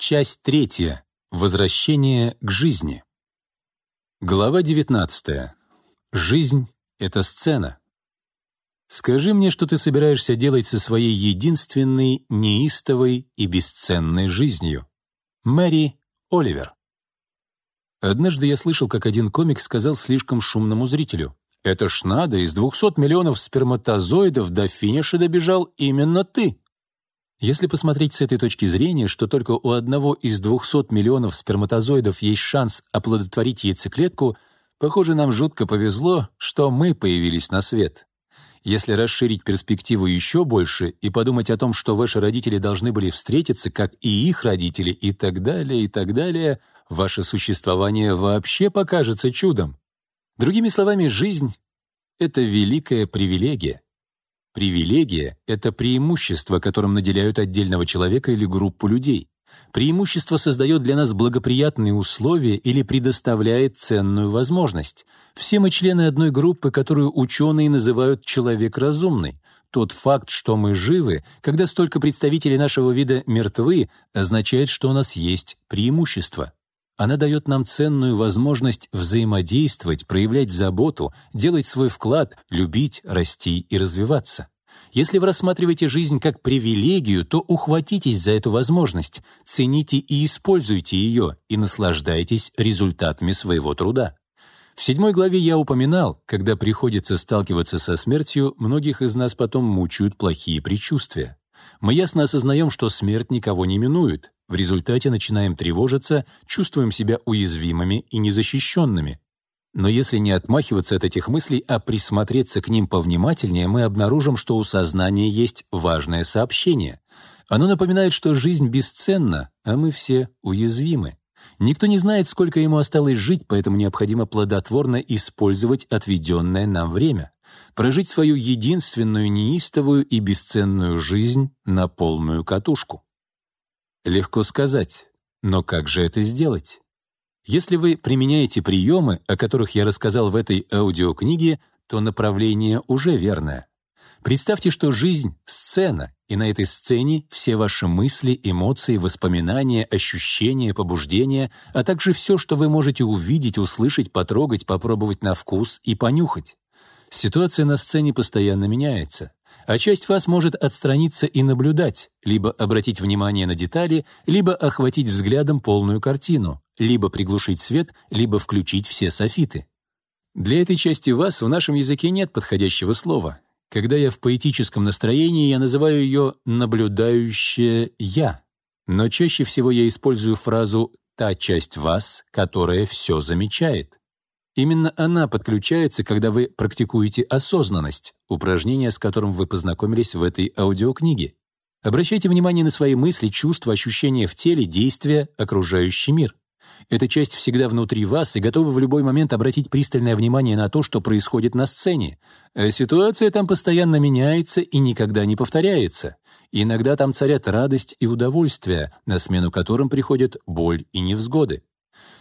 Часть третья. Возвращение к жизни. Глава 19. Жизнь — это сцена. Скажи мне, что ты собираешься делать со своей единственной, неистовой и бесценной жизнью. Мэри Оливер. Однажды я слышал, как один комик сказал слишком шумному зрителю. «Это ж надо, из 200 миллионов сперматозоидов до финиша добежал именно ты». Если посмотреть с этой точки зрения, что только у одного из 200 миллионов сперматозоидов есть шанс оплодотворить яйцеклетку, похоже, нам жутко повезло, что мы появились на свет. Если расширить перспективу еще больше и подумать о том, что ваши родители должны были встретиться, как и их родители, и так далее, и так далее, ваше существование вообще покажется чудом. Другими словами, жизнь — это великая привилегия. Привилегия — это преимущество, которым наделяют отдельного человека или группу людей. Преимущество создает для нас благоприятные условия или предоставляет ценную возможность. Все мы члены одной группы, которую ученые называют «человек разумный». Тот факт, что мы живы, когда столько представителей нашего вида мертвы, означает, что у нас есть преимущество. Она дает нам ценную возможность взаимодействовать, проявлять заботу, делать свой вклад, любить, расти и развиваться. Если вы рассматриваете жизнь как привилегию, то ухватитесь за эту возможность, цените и используйте ее и наслаждайтесь результатами своего труда. В седьмой главе я упоминал, когда приходится сталкиваться со смертью, многих из нас потом мучают плохие предчувствия. Мы ясно осознаем, что смерть никого не минует. В результате начинаем тревожиться, чувствуем себя уязвимыми и незащищенными. Но если не отмахиваться от этих мыслей, а присмотреться к ним повнимательнее, мы обнаружим, что у сознания есть важное сообщение. Оно напоминает, что жизнь бесценна, а мы все уязвимы. Никто не знает, сколько ему осталось жить, поэтому необходимо плодотворно использовать отведенное нам время прожить свою единственную неистовую и бесценную жизнь на полную катушку. Легко сказать, но как же это сделать? Если вы применяете приемы, о которых я рассказал в этой аудиокниге, то направление уже верное. Представьте, что жизнь — сцена, и на этой сцене все ваши мысли, эмоции, воспоминания, ощущения, побуждения, а также все, что вы можете увидеть, услышать, потрогать, попробовать на вкус и понюхать. Ситуация на сцене постоянно меняется, а часть вас может отстраниться и наблюдать, либо обратить внимание на детали, либо охватить взглядом полную картину, либо приглушить свет, либо включить все софиты. Для этой части вас в нашем языке нет подходящего слова. Когда я в поэтическом настроении, я называю ее «наблюдающее я». Но чаще всего я использую фразу «та часть вас, которая все замечает». Именно она подключается, когда вы практикуете осознанность, упражнение, с которым вы познакомились в этой аудиокниге. Обращайте внимание на свои мысли, чувства, ощущения в теле, действия, окружающий мир. Эта часть всегда внутри вас и готова в любой момент обратить пристальное внимание на то, что происходит на сцене. А ситуация там постоянно меняется и никогда не повторяется. иногда там царят радость и удовольствие, на смену которым приходят боль и невзгоды.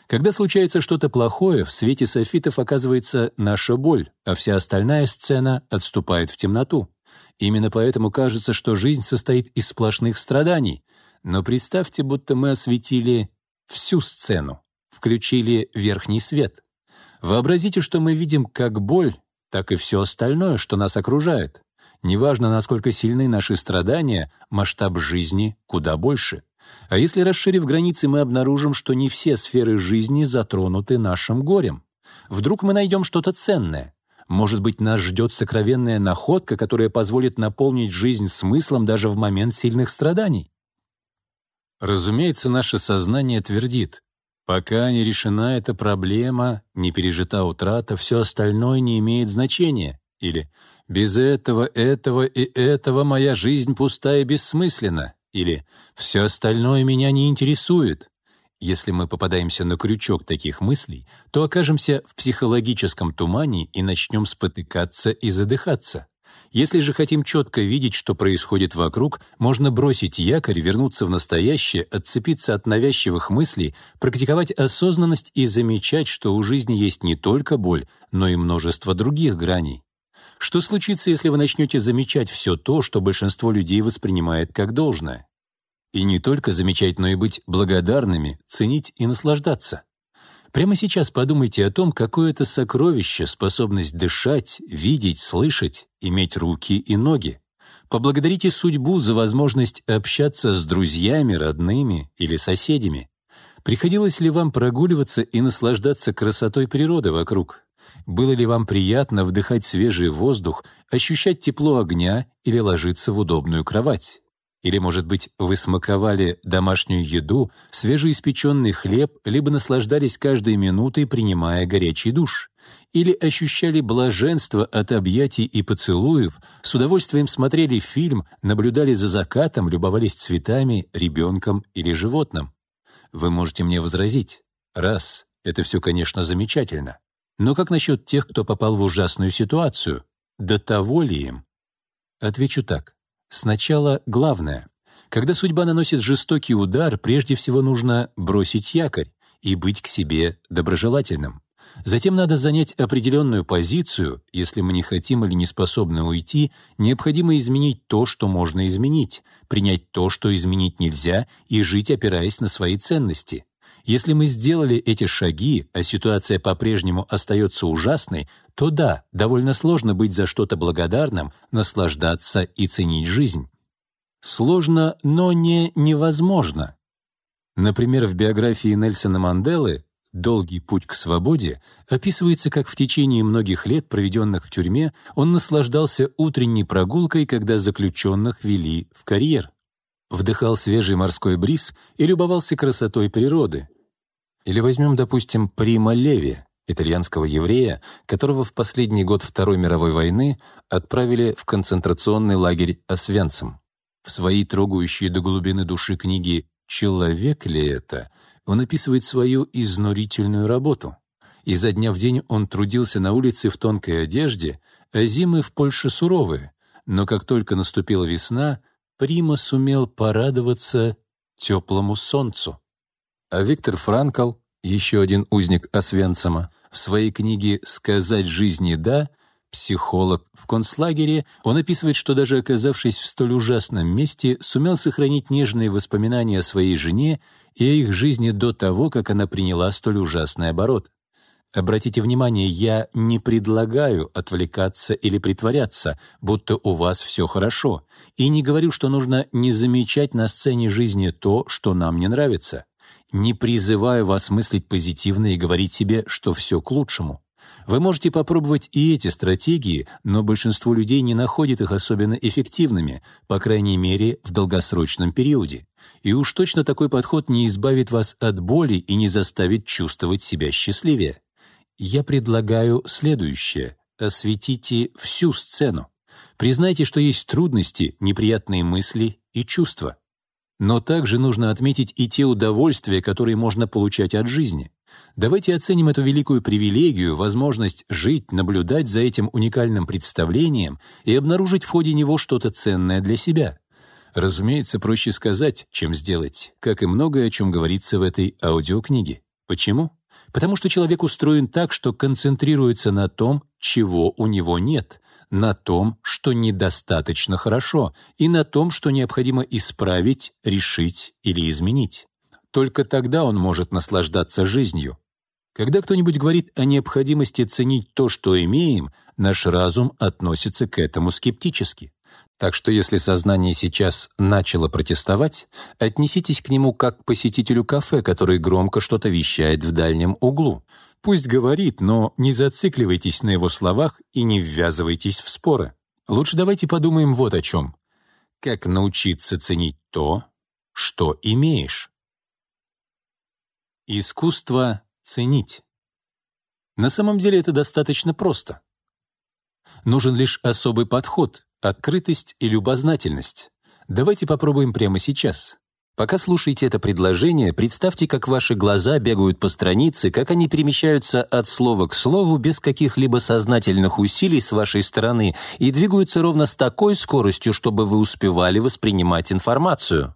Когда случается что-то плохое, в свете софитов оказывается наша боль, а вся остальная сцена отступает в темноту. Именно поэтому кажется, что жизнь состоит из сплошных страданий. Но представьте, будто мы осветили всю сцену, включили верхний свет. Вообразите, что мы видим как боль, так и все остальное, что нас окружает. Неважно, насколько сильны наши страдания, масштаб жизни куда больше. А если, расширив границы, мы обнаружим, что не все сферы жизни затронуты нашим горем? Вдруг мы найдем что-то ценное? Может быть, нас ждет сокровенная находка, которая позволит наполнить жизнь смыслом даже в момент сильных страданий? Разумеется, наше сознание твердит, пока не решена эта проблема, не пережита утрата, все остальное не имеет значения. Или «без этого, этого и этого моя жизнь пуста и бессмысленна». Или «все остальное меня не интересует». Если мы попадаемся на крючок таких мыслей, то окажемся в психологическом тумане и начнем спотыкаться и задыхаться. Если же хотим четко видеть, что происходит вокруг, можно бросить якорь, вернуться в настоящее, отцепиться от навязчивых мыслей, практиковать осознанность и замечать, что у жизни есть не только боль, но и множество других граней. Что случится, если вы начнете замечать все то, что большинство людей воспринимает как должное? И не только замечать, но и быть благодарными, ценить и наслаждаться. Прямо сейчас подумайте о том, какое это сокровище способность дышать, видеть, слышать, иметь руки и ноги. Поблагодарите судьбу за возможность общаться с друзьями, родными или соседями. Приходилось ли вам прогуливаться и наслаждаться красотой природы вокруг? Было ли вам приятно вдыхать свежий воздух, ощущать тепло огня или ложиться в удобную кровать? Или, может быть, вы смаковали домашнюю еду, свежеиспеченный хлеб, либо наслаждались каждой минутой, принимая горячий душ? Или ощущали блаженство от объятий и поцелуев, с удовольствием смотрели фильм, наблюдали за закатом, любовались цветами, ребенком или животным? Вы можете мне возразить. Раз, это все, конечно, замечательно. Но как насчет тех, кто попал в ужасную ситуацию? До того ли им? Отвечу так. Сначала главное. Когда судьба наносит жестокий удар, прежде всего нужно бросить якорь и быть к себе доброжелательным. Затем надо занять определенную позицию, если мы не хотим или не способны уйти, необходимо изменить то, что можно изменить, принять то, что изменить нельзя, и жить, опираясь на свои ценности. Если мы сделали эти шаги, а ситуация по-прежнему остается ужасной, то да, довольно сложно быть за что-то благодарным, наслаждаться и ценить жизнь. Сложно, но не невозможно. Например, в биографии Нельсона Манделы «Долгий путь к свободе» описывается, как в течение многих лет, проведенных в тюрьме, он наслаждался утренней прогулкой, когда заключенных вели в карьер вдыхал свежий морской бриз и любовался красотой природы. Или возьмем, допустим, Прима Леви, итальянского еврея, которого в последний год Второй мировой войны отправили в концентрационный лагерь Освенцим. В своей трогающей до глубины души книге «Человек ли это?» он описывает свою изнурительную работу. Изо дня в день он трудился на улице в тонкой одежде, а зимы в Польше суровые, но как только наступила весна, Прима сумел порадоваться теплому солнцу. А Виктор Франкл, еще один узник Освенцима, в своей книге «Сказать жизни да» психолог в концлагере, он описывает, что даже оказавшись в столь ужасном месте, сумел сохранить нежные воспоминания о своей жене и о их жизни до того, как она приняла столь ужасный оборот. Обратите внимание, я не предлагаю отвлекаться или притворяться, будто у вас все хорошо, и не говорю, что нужно не замечать на сцене жизни то, что нам не нравится. Не призываю вас мыслить позитивно и говорить себе, что все к лучшему. Вы можете попробовать и эти стратегии, но большинство людей не находит их особенно эффективными, по крайней мере, в долгосрочном периоде. И уж точно такой подход не избавит вас от боли и не заставит чувствовать себя счастливее я предлагаю следующее. Осветите всю сцену. Признайте, что есть трудности, неприятные мысли и чувства. Но также нужно отметить и те удовольствия, которые можно получать от жизни. Давайте оценим эту великую привилегию, возможность жить, наблюдать за этим уникальным представлением и обнаружить в ходе него что-то ценное для себя. Разумеется, проще сказать, чем сделать, как и многое, о чем говорится в этой аудиокниге. Почему? Потому что человек устроен так, что концентрируется на том, чего у него нет, на том, что недостаточно хорошо, и на том, что необходимо исправить, решить или изменить. Только тогда он может наслаждаться жизнью. Когда кто-нибудь говорит о необходимости ценить то, что имеем, наш разум относится к этому скептически. Так что если сознание сейчас начало протестовать, отнеситесь к нему как к посетителю кафе, который громко что-то вещает в дальнем углу. Пусть говорит, но не зацикливайтесь на его словах и не ввязывайтесь в споры. Лучше давайте подумаем вот о чем. Как научиться ценить то, что имеешь? Искусство ценить. На самом деле это достаточно просто. Нужен лишь особый подход, Открытость и любознательность. Давайте попробуем прямо сейчас. Пока слушаете это предложение, представьте, как ваши глаза бегают по странице, как они перемещаются от слова к слову без каких-либо сознательных усилий с вашей стороны и двигаются ровно с такой скоростью, чтобы вы успевали воспринимать информацию.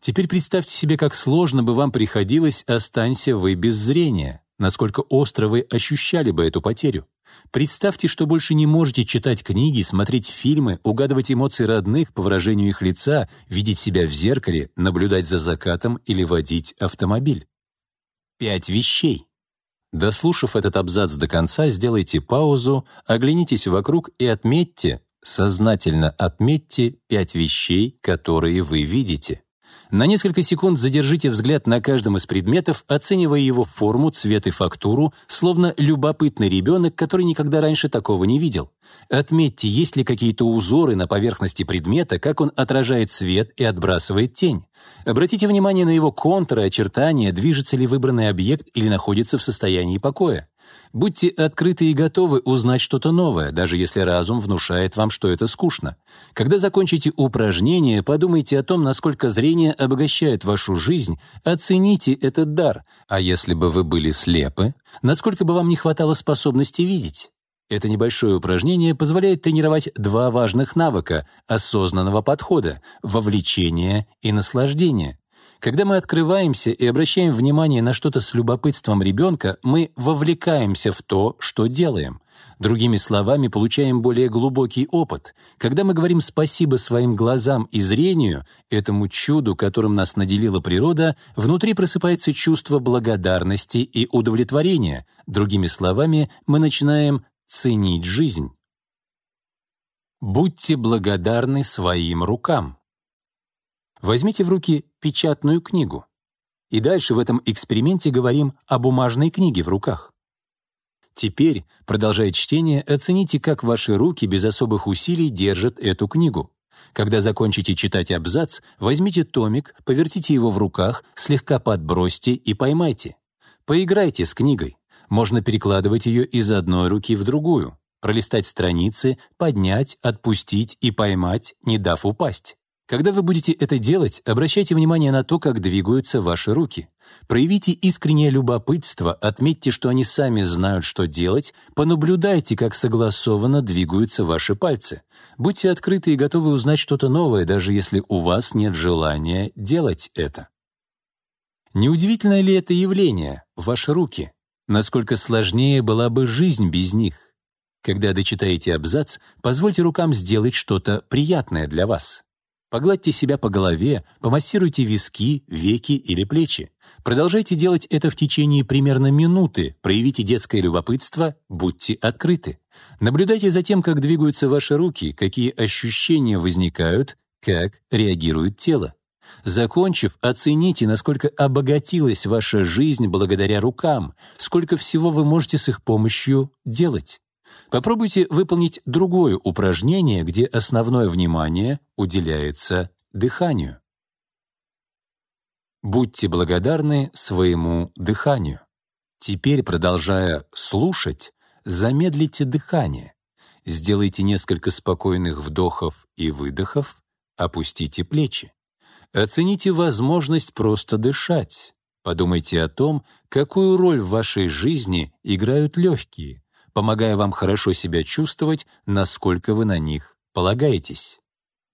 Теперь представьте себе, как сложно бы вам приходилось, останься вы без зрения, насколько остро вы ощущали бы эту потерю. Представьте, что больше не можете читать книги, смотреть фильмы, угадывать эмоции родных по выражению их лица, видеть себя в зеркале, наблюдать за закатом или водить автомобиль. Пять вещей. Дослушав этот абзац до конца, сделайте паузу, оглянитесь вокруг и отметьте, сознательно отметьте пять вещей, которые вы видите. На несколько секунд задержите взгляд на каждом из предметов, оценивая его форму, цвет и фактуру, словно любопытный ребенок, который никогда раньше такого не видел. Отметьте, есть ли какие-то узоры на поверхности предмета, как он отражает свет и отбрасывает тень. Обратите внимание на его контуры, очертания, движется ли выбранный объект или находится в состоянии покоя. Будьте открыты и готовы узнать что-то новое, даже если разум внушает вам, что это скучно. Когда закончите упражнение, подумайте о том, насколько зрение обогащает вашу жизнь, оцените этот дар. А если бы вы были слепы, насколько бы вам не хватало способности видеть? Это небольшое упражнение позволяет тренировать два важных навыка осознанного подхода — вовлечение и наслаждение. Когда мы открываемся и обращаем внимание на что-то с любопытством ребенка, мы вовлекаемся в то, что делаем. Другими словами, получаем более глубокий опыт. Когда мы говорим спасибо своим глазам и зрению, этому чуду, которым нас наделила природа, внутри просыпается чувство благодарности и удовлетворения. Другими словами, мы начинаем ценить жизнь. Будьте благодарны своим рукам. Возьмите в руки печатную книгу. И дальше в этом эксперименте говорим о бумажной книге в руках. Теперь, продолжая чтение, оцените, как ваши руки без особых усилий держат эту книгу. Когда закончите читать абзац, возьмите томик, повертите его в руках, слегка подбросьте и поймайте. Поиграйте с книгой. Можно перекладывать ее из одной руки в другую, пролистать страницы, поднять, отпустить и поймать, не дав упасть. Когда вы будете это делать, обращайте внимание на то, как двигаются ваши руки. Проявите искреннее любопытство, отметьте, что они сами знают, что делать, понаблюдайте, как согласованно двигаются ваши пальцы. Будьте открыты и готовы узнать что-то новое, даже если у вас нет желания делать это. Неудивительно ли это явление, ваши руки? Насколько сложнее была бы жизнь без них? Когда дочитаете абзац, позвольте рукам сделать что-то приятное для вас. Погладьте себя по голове, помассируйте виски, веки или плечи. Продолжайте делать это в течение примерно минуты, проявите детское любопытство, будьте открыты. Наблюдайте за тем, как двигаются ваши руки, какие ощущения возникают, как реагирует тело. Закончив, оцените, насколько обогатилась ваша жизнь благодаря рукам, сколько всего вы можете с их помощью делать. Попробуйте выполнить другое упражнение, где основное внимание уделяется дыханию. Будьте благодарны своему дыханию. Теперь, продолжая слушать, замедлите дыхание. Сделайте несколько спокойных вдохов и выдохов, опустите плечи. Оцените возможность просто дышать. Подумайте о том, какую роль в вашей жизни играют легкие помогая вам хорошо себя чувствовать, насколько вы на них полагаетесь.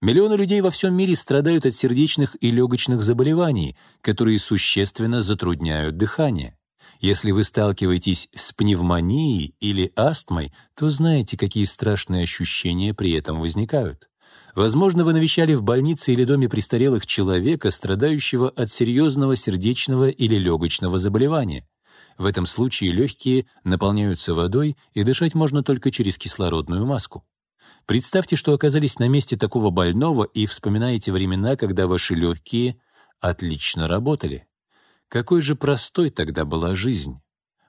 Миллионы людей во всем мире страдают от сердечных и легочных заболеваний, которые существенно затрудняют дыхание. Если вы сталкиваетесь с пневмонией или астмой, то знаете, какие страшные ощущения при этом возникают. Возможно, вы навещали в больнице или доме престарелых человека, страдающего от серьезного сердечного или легочного заболевания. В этом случае легкие наполняются водой, и дышать можно только через кислородную маску. Представьте, что оказались на месте такого больного и вспоминаете времена, когда ваши легкие отлично работали. Какой же простой тогда была жизнь?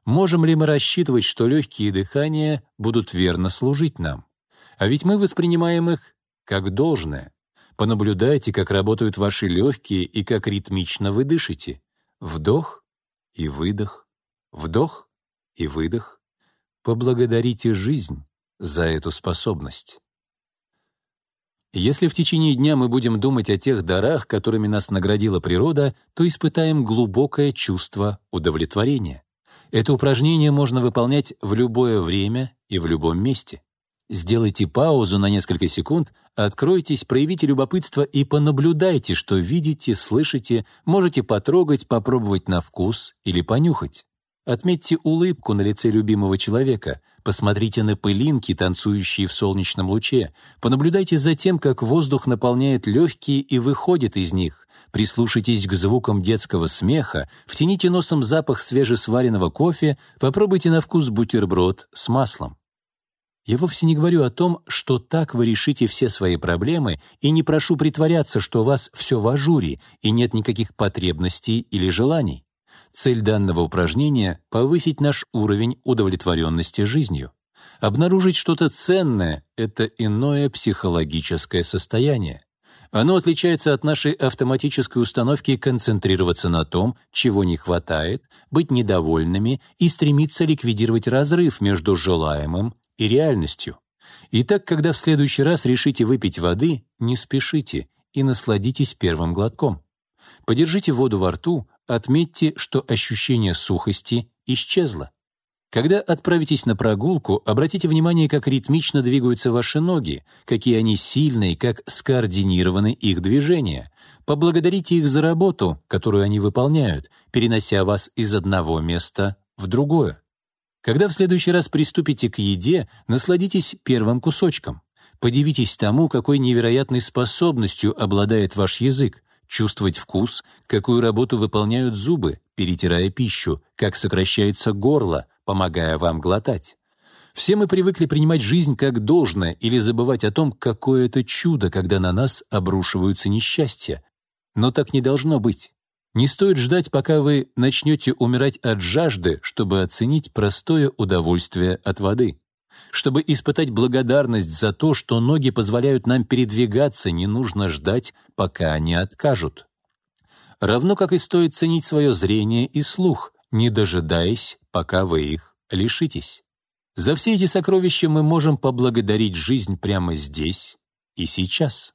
Можем ли мы рассчитывать, что легкие дыхания будут верно служить нам? А ведь мы воспринимаем их как должное. Понаблюдайте, как работают ваши легкие и как ритмично вы дышите. Вдох и выдох, Вдох и выдох. Поблагодарите жизнь за эту способность. Если в течение дня мы будем думать о тех дарах, которыми нас наградила природа, то испытаем глубокое чувство удовлетворения. Это упражнение можно выполнять в любое время и в любом месте. Сделайте паузу на несколько секунд, откройтесь, проявите любопытство и понаблюдайте, что видите, слышите, можете потрогать, попробовать на вкус или понюхать. Отметьте улыбку на лице любимого человека, посмотрите на пылинки, танцующие в солнечном луче, понаблюдайте за тем, как воздух наполняет легкие и выходит из них, прислушайтесь к звукам детского смеха, втяните носом запах свежесваренного кофе, попробуйте на вкус бутерброд с маслом. Я вовсе не говорю о том, что так вы решите все свои проблемы, и не прошу притворяться, что у вас все в ажуре и нет никаких потребностей или желаний. Цель данного упражнения — повысить наш уровень удовлетворенности жизнью. Обнаружить что-то ценное — это иное психологическое состояние. Оно отличается от нашей автоматической установки концентрироваться на том, чего не хватает, быть недовольными и стремиться ликвидировать разрыв между желаемым и реальностью. Итак, когда в следующий раз решите выпить воды, не спешите и насладитесь первым глотком. Подержите воду во рту, отметьте, что ощущение сухости исчезло. Когда отправитесь на прогулку, обратите внимание, как ритмично двигаются ваши ноги, какие они сильные, как скоординированы их движения. Поблагодарите их за работу, которую они выполняют, перенося вас из одного места в другое. Когда в следующий раз приступите к еде, насладитесь первым кусочком. Подивитесь тому, какой невероятной способностью обладает ваш язык, чувствовать вкус, какую работу выполняют зубы, перетирая пищу, как сокращается горло, помогая вам глотать. Все мы привыкли принимать жизнь как должное или забывать о том, какое это чудо, когда на нас обрушиваются несчастья. Но так не должно быть. Не стоит ждать, пока вы начнете умирать от жажды, чтобы оценить простое удовольствие от воды. Чтобы испытать благодарность за то, что ноги позволяют нам передвигаться, не нужно ждать, пока они откажут. Равно как и стоит ценить свое зрение и слух, не дожидаясь, пока вы их лишитесь. За все эти сокровища мы можем поблагодарить жизнь прямо здесь и сейчас.